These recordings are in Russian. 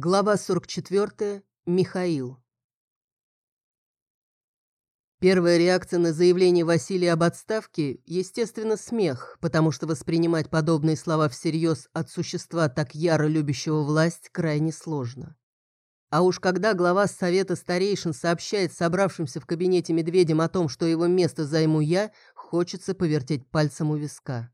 Глава 44. Михаил. Первая реакция на заявление Василия об отставке – естественно, смех, потому что воспринимать подобные слова всерьез от существа, так яро любящего власть, крайне сложно. А уж когда глава Совета Старейшин сообщает собравшимся в кабинете медведям о том, что его место займу я, хочется повертеть пальцем у виска.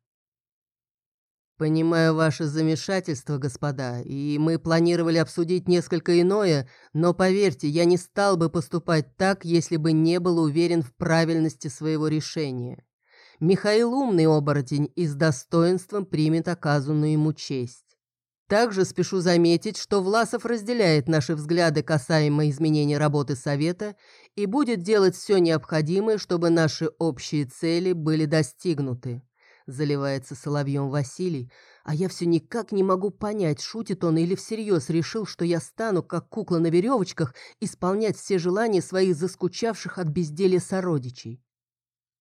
«Понимаю ваше замешательство, господа, и мы планировали обсудить несколько иное, но поверьте, я не стал бы поступать так, если бы не был уверен в правильности своего решения. Михаил умный оборотень и с достоинством примет оказанную ему честь. Также спешу заметить, что Власов разделяет наши взгляды касаемо изменения работы Совета и будет делать все необходимое, чтобы наши общие цели были достигнуты. Заливается соловьем Василий, а я все никак не могу понять, шутит он или всерьез решил, что я стану, как кукла на веревочках, исполнять все желания своих заскучавших от безделья сородичей.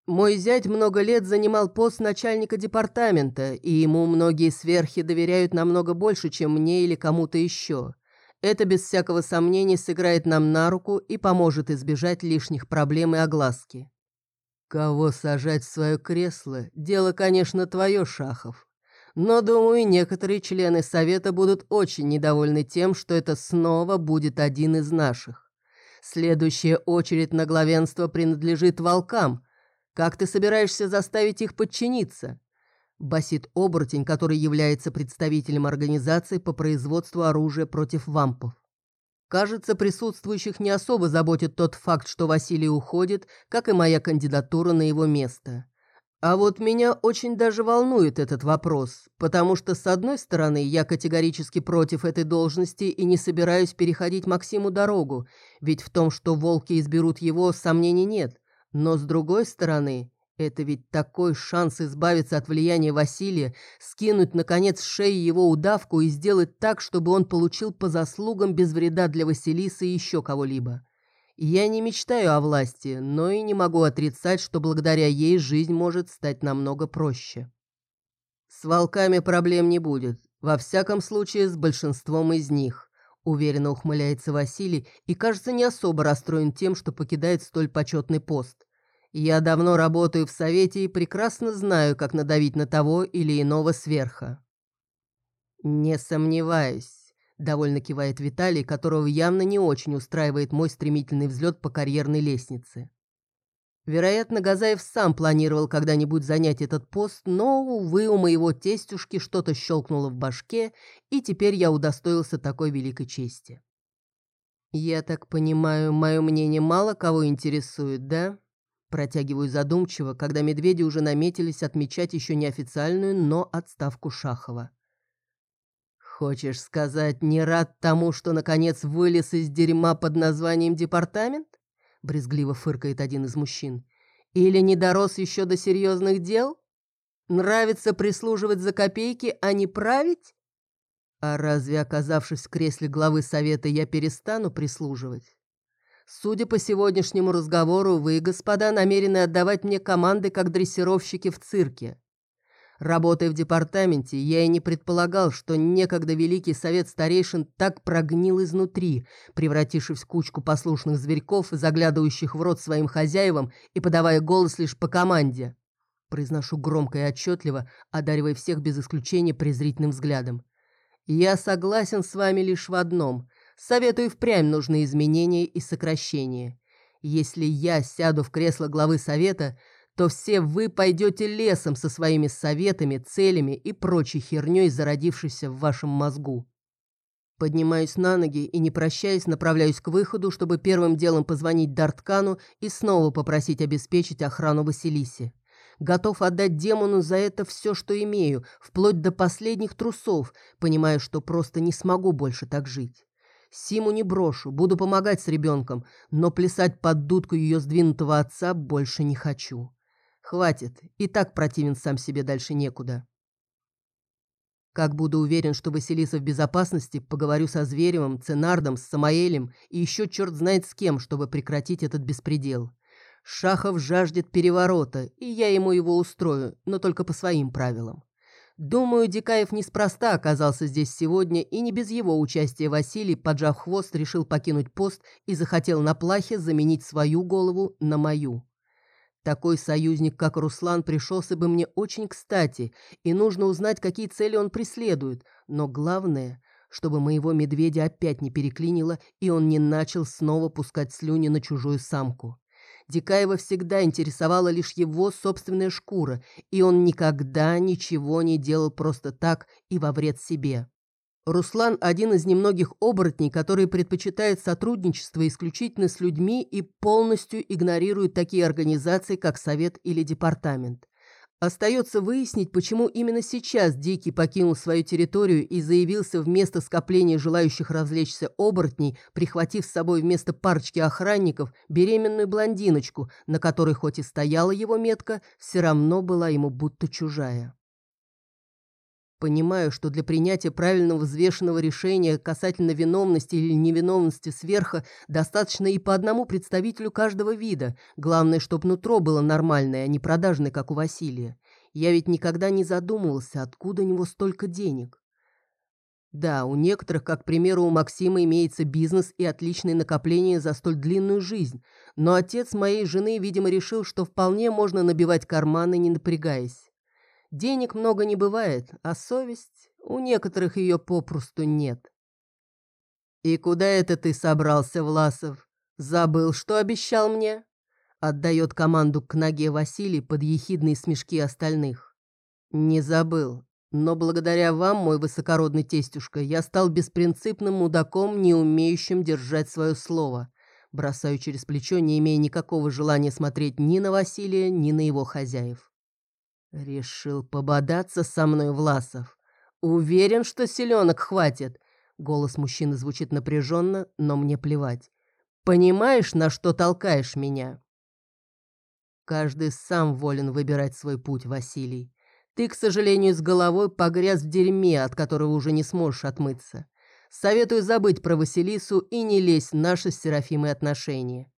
Мой зять много лет занимал пост начальника департамента, и ему многие сверхи доверяют намного больше, чем мне или кому-то еще. Это без всякого сомнения сыграет нам на руку и поможет избежать лишних проблем и огласки. Кого сажать в свое кресло, дело, конечно, твое, Шахов. Но, думаю, некоторые члены Совета будут очень недовольны тем, что это снова будет один из наших. Следующая очередь на главенство принадлежит волкам. Как ты собираешься заставить их подчиниться? Басит оборотень, который является представителем организации по производству оружия против вампов. Кажется, присутствующих не особо заботит тот факт, что Василий уходит, как и моя кандидатура на его место. А вот меня очень даже волнует этот вопрос, потому что, с одной стороны, я категорически против этой должности и не собираюсь переходить Максиму дорогу, ведь в том, что волки изберут его, сомнений нет. Но, с другой стороны, это ведь такой шанс избавиться от влияния Василия, скинуть, наконец, с шеи его удавку и сделать так, чтобы он получил по заслугам без вреда для Василисы и еще кого-либо. Я не мечтаю о власти, но и не могу отрицать, что благодаря ей жизнь может стать намного проще. С волками проблем не будет, во всяком случае с большинством из них. Уверенно ухмыляется Василий и, кажется, не особо расстроен тем, что покидает столь почетный пост. Я давно работаю в Совете и прекрасно знаю, как надавить на того или иного сверха». «Не сомневаюсь», — довольно кивает Виталий, которого явно не очень устраивает мой стремительный взлет по карьерной лестнице. Вероятно, Газаев сам планировал когда-нибудь занять этот пост, но, увы, у моего тестюшки что-то щелкнуло в башке, и теперь я удостоился такой великой чести. «Я так понимаю, мое мнение мало кого интересует, да?» Протягиваю задумчиво, когда медведи уже наметились отмечать еще неофициальную, но отставку Шахова. «Хочешь сказать, не рад тому, что наконец вылез из дерьма под названием департамент?» Брезгливо фыркает один из мужчин. «Или не дорос еще до серьезных дел? Нравится прислуживать за копейки, а не править? А разве, оказавшись в кресле главы совета, я перестану прислуживать?» Судя по сегодняшнему разговору, вы, господа, намерены отдавать мне команды как дрессировщики в цирке. Работая в департаменте, я и не предполагал, что некогда Великий Совет Старейшин так прогнил изнутри, превратившись в кучку послушных зверьков, заглядывающих в рот своим хозяевам и подавая голос лишь по команде. Произношу громко и отчетливо, одаривая всех без исключения презрительным взглядом. Я согласен с вами лишь в одном. Советую впрямь нужны изменения и сокращения. Если я сяду в кресло главы совета, то все вы пойдете лесом со своими советами, целями и прочей херней, зародившейся в вашем мозгу. Поднимаюсь на ноги и, не прощаясь, направляюсь к выходу, чтобы первым делом позвонить Дарткану и снова попросить обеспечить охрану Василисе. Готов отдать демону за это все, что имею, вплоть до последних трусов, понимая, что просто не смогу больше так жить. Симу не брошу, буду помогать с ребенком, но плясать под дудку ее сдвинутого отца больше не хочу. Хватит, и так противен сам себе дальше некуда. Как буду уверен, что Василиса в безопасности, поговорю со Зверевым, Ценардом, с Самоэлем и еще черт знает с кем, чтобы прекратить этот беспредел. Шахов жаждет переворота, и я ему его устрою, но только по своим правилам. Думаю, Дикаев неспроста оказался здесь сегодня, и не без его участия Василий, поджав хвост, решил покинуть пост и захотел на плахе заменить свою голову на мою. Такой союзник, как Руслан, пришелся бы мне очень кстати, и нужно узнать, какие цели он преследует. Но главное, чтобы моего медведя опять не переклинило, и он не начал снова пускать слюни на чужую самку. Дикаева всегда интересовала лишь его собственная шкура, и он никогда ничего не делал просто так и во вред себе. Руслан – один из немногих оборотней, которые предпочитают сотрудничество исключительно с людьми и полностью игнорируют такие организации, как Совет или Департамент. Остается выяснить, почему именно сейчас Дикий покинул свою территорию и заявился в место скопления желающих развлечься оборотней, прихватив с собой вместо парочки охранников беременную блондиночку, на которой хоть и стояла его метка, все равно была ему будто чужая. Понимаю, что для принятия правильного взвешенного решения касательно виновности или невиновности сверха достаточно и по одному представителю каждого вида. Главное, чтобы нутро было нормальное, а не продажное, как у Василия. Я ведь никогда не задумывался, откуда у него столько денег. Да, у некоторых, как, к примеру, у Максима имеется бизнес и отличные накопления за столь длинную жизнь, но отец моей жены, видимо, решил, что вполне можно набивать карманы, не напрягаясь. Денег много не бывает, а совесть у некоторых ее попросту нет. «И куда это ты собрался, Власов? Забыл, что обещал мне?» Отдает команду к ноге Василий под ехидные смешки остальных. «Не забыл, но благодаря вам, мой высокородный тестюшка, я стал беспринципным мудаком, не умеющим держать свое слово. Бросаю через плечо, не имея никакого желания смотреть ни на Василия, ни на его хозяев. Решил пободаться со мной, Власов. Уверен, что селенок хватит. Голос мужчины звучит напряженно, но мне плевать. Понимаешь, на что толкаешь меня? Каждый сам волен выбирать свой путь, Василий. Ты, к сожалению, с головой погряз в дерьме, от которого уже не сможешь отмыться. Советую забыть про Василису и не лезть в наши с Серафимой отношения.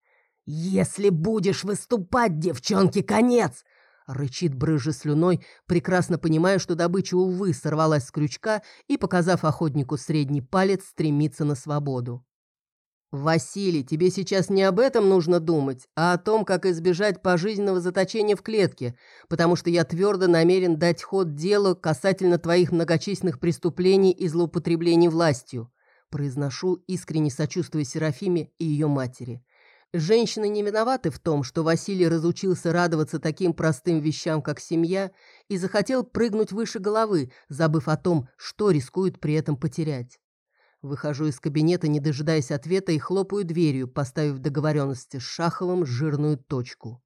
«Если будешь выступать, девчонке, конец!» Рычит брыжа слюной, прекрасно понимая, что добыча, увы, сорвалась с крючка и, показав охотнику средний палец, стремится на свободу. «Василий, тебе сейчас не об этом нужно думать, а о том, как избежать пожизненного заточения в клетке, потому что я твердо намерен дать ход делу касательно твоих многочисленных преступлений и злоупотреблений властью», произношу, искренне сочувствуя Серафиме и ее матери. Женщины не виноваты в том, что Василий разучился радоваться таким простым вещам, как семья, и захотел прыгнуть выше головы, забыв о том, что рискует при этом потерять. Выхожу из кабинета, не дожидаясь ответа, и хлопаю дверью, поставив договоренности с Шаховым жирную точку.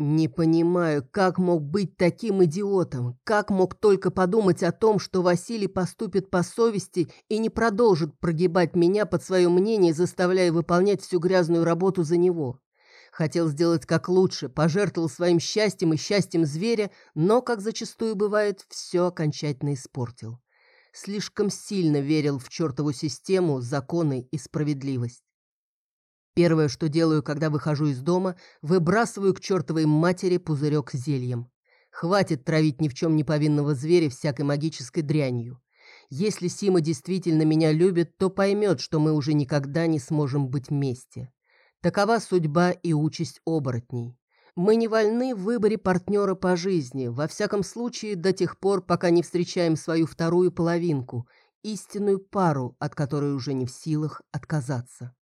Не понимаю, как мог быть таким идиотом, как мог только подумать о том, что Василий поступит по совести и не продолжит прогибать меня под свое мнение, заставляя выполнять всю грязную работу за него. Хотел сделать как лучше, пожертвовал своим счастьем и счастьем зверя, но, как зачастую бывает, все окончательно испортил. Слишком сильно верил в чертову систему, законы и справедливость. Первое, что делаю, когда выхожу из дома, выбрасываю к чертовой матери пузырек с зельем. Хватит травить ни в чем не повинного зверя всякой магической дрянью. Если Сима действительно меня любит, то поймет, что мы уже никогда не сможем быть вместе. Такова судьба и участь оборотней. Мы не вольны в выборе партнера по жизни, во всяком случае до тех пор, пока не встречаем свою вторую половинку, истинную пару, от которой уже не в силах отказаться.